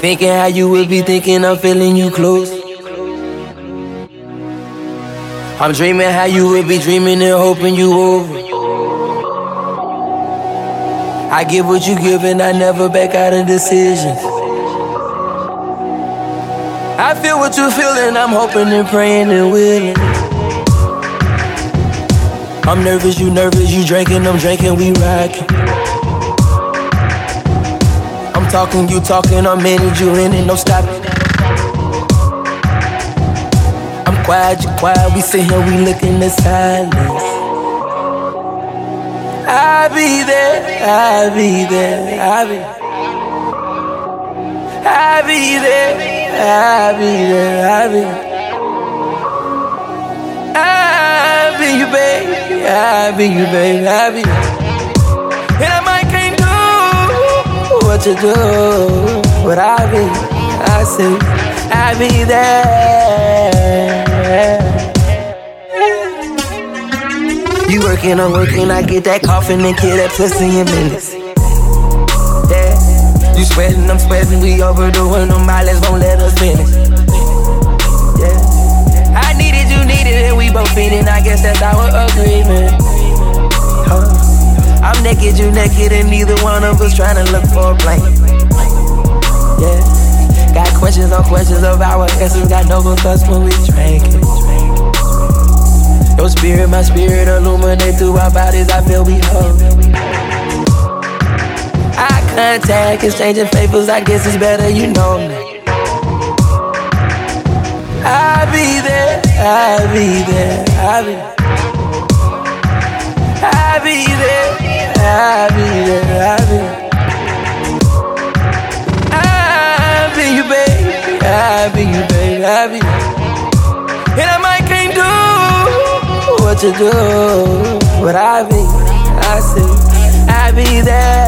Thinking how you would be thinking I'm feeling you close. I'm dreaming how you would be dreaming and hoping you over. I give what you give and I never back out of decisions. I feel what you feel and I'm hoping and praying and willing. I'm nervous, you nervous, you drinking, I'm drinking, we rockin'. I'm talking, you talking, I'm in it, you in it, no stopping. I'm quiet, you quiet, we sit here, we look in the silence. I'll be there, I'll be there, I'll be I'll be there, I'll be there, I'll be I'll be you, baby, I'll be you, baby, I'll be you do, but I'll be, I say, I'll be there. You working, I'm working, I get that coffin and kill that pussy in minutes. Yeah, you sweating, I'm sweating, we overdoing them, mileage won't let us finish. You naked, and neither one of us trying to look for a plane. Yeah, got questions on questions of our essence, got no thoughts when we drinking. Your spirit, my spirit, illuminate through our bodies. I feel we hold. Eye contact, exchanging favors. I guess it's better you know me. I'll be there, I'll be there, I'll be I'll be there, I'll be you, baby, you, baby, be And I might can't do what you do, but I'll be, I see, I'll be there.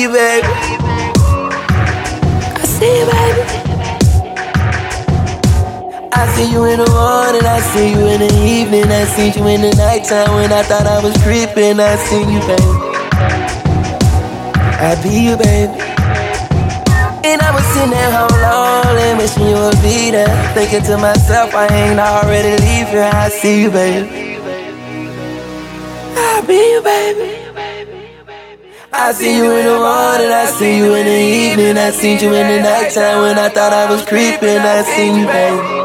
I'll you, baby. I see you, baby. I see you in the morning, I see you in the evening, I see you in the nighttime when I thought I was creeping. I see you, baby. I be you, baby. And I was sitting at home lonely, wishing you would be there. Thinking to myself, I ain't already leaving. I see you, baby. I be you, baby. I see you in the morning, I see you in the evening, I see you in the nighttime when I thought I was creeping. I see you, baby.